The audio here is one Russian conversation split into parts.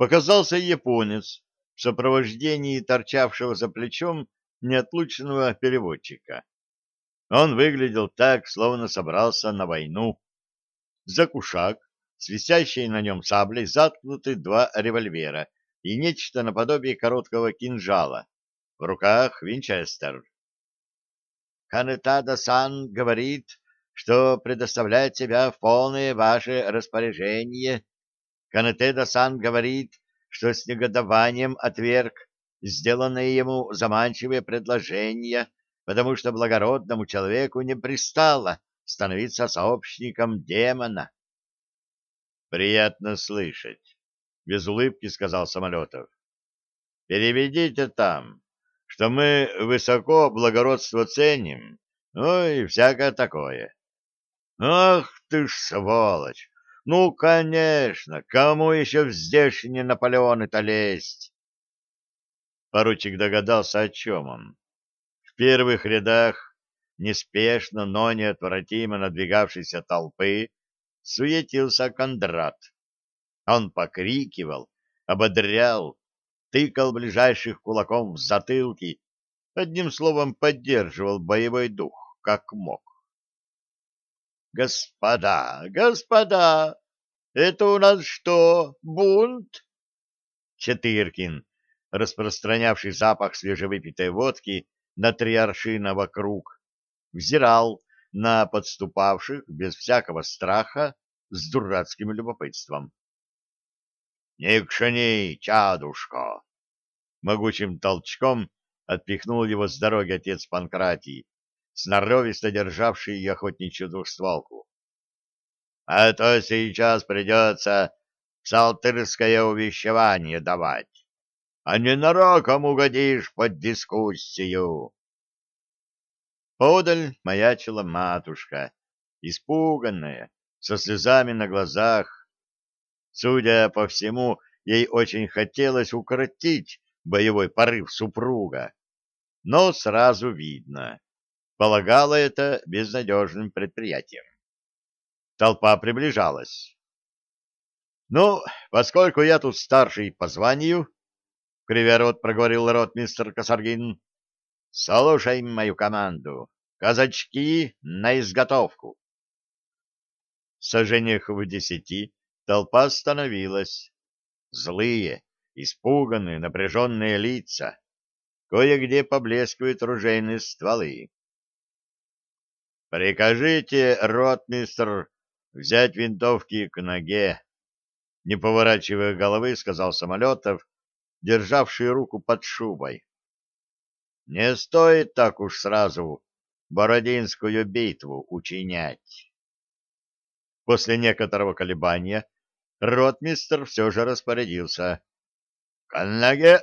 показался японец в сопровождении торчавшего за плечом неотлучного переводчика. Он выглядел так, словно собрался на войну. За кушак, с на нем саблей, заткнуты два револьвера и нечто наподобие короткого кинжала. В руках винчестер. Канетада-сан говорит, что предоставляет себя в полное ваше распоряжение. Канетеда-сан говорит, что с негодованием отверг сделанное ему заманчивое предложение, потому что благородному человеку не пристало становиться сообщником демона. — Приятно слышать, — без улыбки сказал Самолетов. — Переведите там, что мы высоко благородство ценим, ну и всякое такое. Ах ты ж сволочь! Ну, конечно, кому еще в здешние Наполеоны-то лезть? Поручик догадался, о чем он. В первых рядах неспешно, но неотвратимо надвигавшейся толпы суетился Кондрат. Он покрикивал, ободрял, тыкал ближайших кулаком в затылки, одним словом поддерживал боевой дух, как мог. «Господа, господа, это у нас что, бунт?» Четыркин, распространявший запах свежевыпитой водки на три аршина вокруг, взирал на подступавших без всякого страха с дурацким любопытством. «Не кшани, чадушка!» Могучим толчком отпихнул его с дороги отец Панкратий, сноровисто державший охотничью двухстволку. «А то сейчас придется псалтырское увещевание давать, а ненароком угодишь под дискуссию». Подаль маячила матушка, испуганная, со слезами на глазах, Судя по всему, ей очень хотелось укротить боевой порыв супруга, но сразу видно, полагала это безнадежным предприятием. Толпа приближалась. «Ну, поскольку я тут старший по званию, — кривя рот проговорил ротмистр Косаргин, — слушай мою команду. Казачки на изготовку!» В сожжениях в десяти Толпа остановилась. Злые, испуганные, напряженные лица. Кое-где поблескивают ружейные стволы. «Прикажите, ротмистр, взять винтовки к ноге», — не поворачивая головы, сказал Самолетов, державший руку под шубой. «Не стоит так уж сразу Бородинскую битву учинять». После некоторого колебания ротмистр все же распорядился. — К ноге!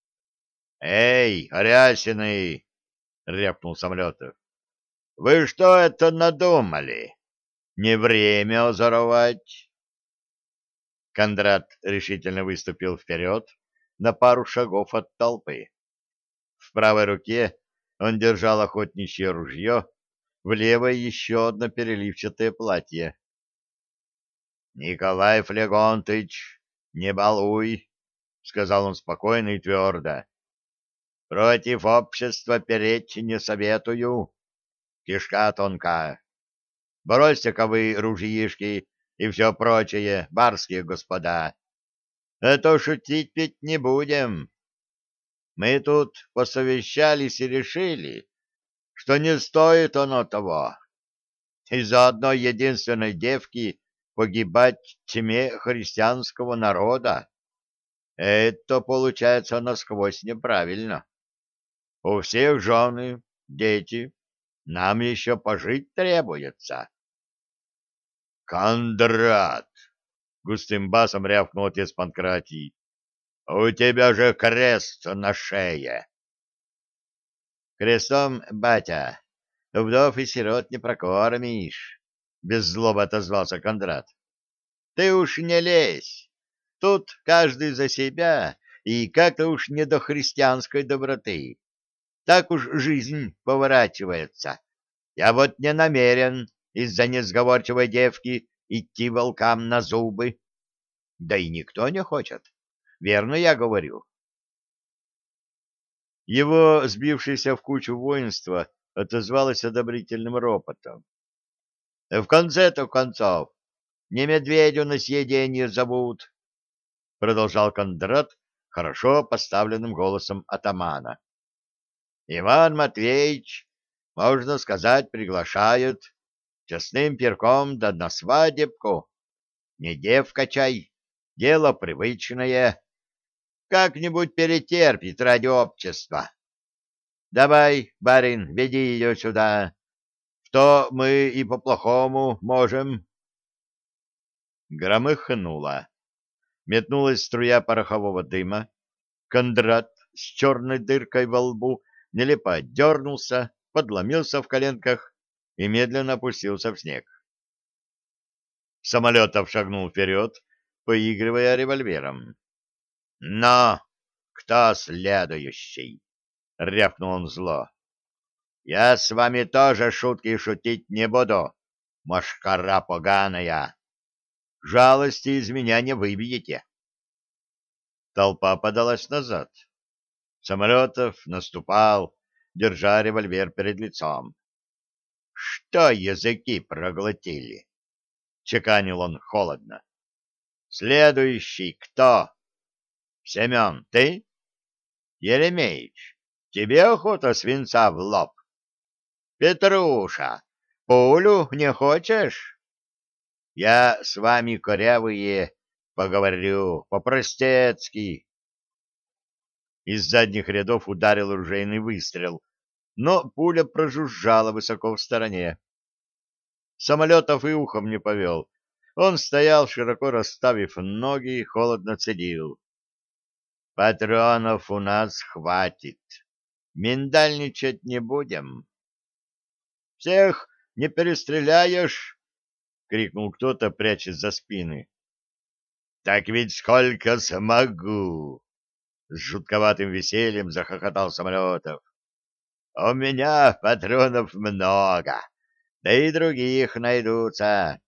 — Эй, Арясины! — рявкнул Самолетов. — Вы что это надумали? Не время озоровать? Кондрат решительно выступил вперед на пару шагов от толпы. В правой руке он держал охотничье ружье, в левой еще одно переливчатое платье. Николай Флегонтыч, не балуй, — сказал он спокойно и твердо. — Против общества переть не советую. Кишка тонка. Бросьте-ка вы ружьишки и все прочее, барские господа. А то шутить ведь не будем. Мы тут посовещались и решили, что не стоит оно того. Из-за одной единственной девки погибать тьме христианского народа. Это получается насквозь неправильно. У всех жены, дети, нам еще пожить требуется. Кондрат! Густым басом рявкнул отец Панкратий. У тебя же крест на шее. Крестом, батя, вдов и сирот не прокормишь без злобы отозвался Кондрат. Ты уж не лезь. Тут каждый за себя, и как-то уж не до христианской доброты. Так уж жизнь поворачивается. Я вот не намерен из-за несговорчивой девки идти волкам на зубы. Да и никто не хочет. Верно я говорю? Его сбившееся в кучу воинство отозвалось одобрительным ропотом. — В конце-то концов, не медведю на съедение зовут, — продолжал Кондрат хорошо поставленным голосом атамана. — Иван Матвеевич, можно сказать, приглашают честным перком да на свадебку. Не девка чай, дело привычное. Как-нибудь перетерпит ради общества. Давай, барин, веди ее сюда. Что мы и по-плохому можем. Громыхнуло. Метнулась струя порохового дыма. Кондрат с черной дыркой во лбу нелепо дернулся, подломился в коленках и медленно опустился в снег. Самолетов шагнул вперед, поигрывая револьвером. — Но! Кто следующий? — рявкнул он зло. — Я с вами тоже шутки шутить не буду, машкара поганая. Жалости из меня не выбьете. Толпа подалась назад. Самолетов наступал, держа револьвер перед лицом. — Что языки проглотили? чеканил он холодно. Следующий кто? Семен, ты? Еремеич, тебе охота свинца в лоб? Петруша, пулю не хочешь? Я с вами, корявые, поговорю по-простецки. Из задних рядов ударил ружейный выстрел, но пуля прожужжала высоко в стороне. Самолетов и ухом не повел. Он стоял, широко расставив ноги, и холодно цедил. «Патронов у нас хватит. Миндальничать не будем». «Всех не перестреляешь?» — крикнул кто-то, прячась за спины. «Так ведь сколько смогу!» С жутковатым весельем захохотал Самолетов. «У меня патронов много да и других найдутся.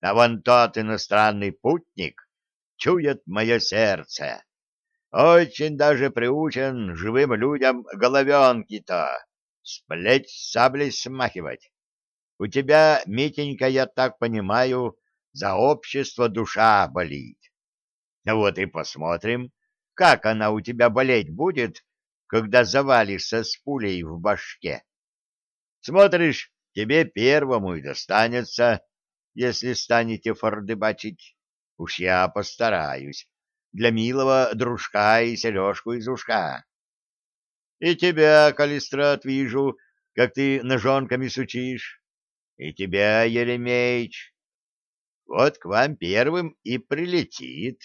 А вон тот иностранный путник чует мое сердце. Очень даже приучен живым людям головенки-то сплеть саблей смахивать. У тебя, Митенька, я так понимаю, за общество душа болит. Вот и посмотрим, как она у тебя болеть будет, когда завалишься с пулей в башке. Смотришь, тебе первому и достанется, если станете фордыбачить. Уж я постараюсь. Для милого дружка и сережку из ушка. И тебя, Калистрат, вижу, как ты ножонками сучишь. И тебя, Еремеич. Вот к вам первым и прилетит.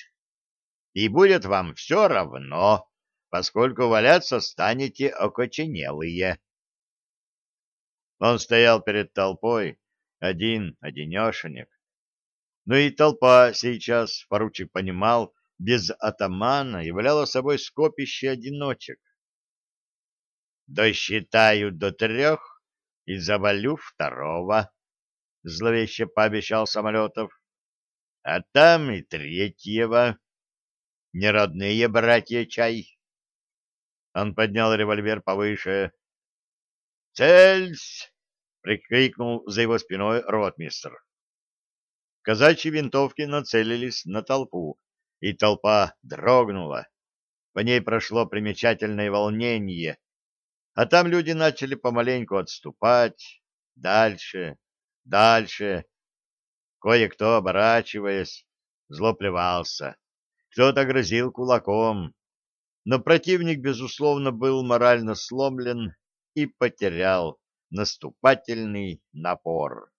И будет вам все равно, поскольку валяться станете окоченелые. Он стоял перед толпой, один, одинешенек. Но и толпа сейчас, поручик понимал, без атамана являла собой скопище одиночек. «Досчитаю до трех и завалю второго», — зловеще пообещал Самолетов. «А там и третьего. Неродные братья чай». Он поднял револьвер повыше. «Цельсь!» прикрикнул за его спиной ротмистр. Казачьи винтовки нацелились на толпу, и толпа дрогнула. По ней прошло примечательное волнение, а там люди начали помаленьку отступать, дальше, дальше. Кое-кто, оборачиваясь, зло плевался, кто-то грозил кулаком, но противник, безусловно, был морально сломлен и потерял наступательный напор.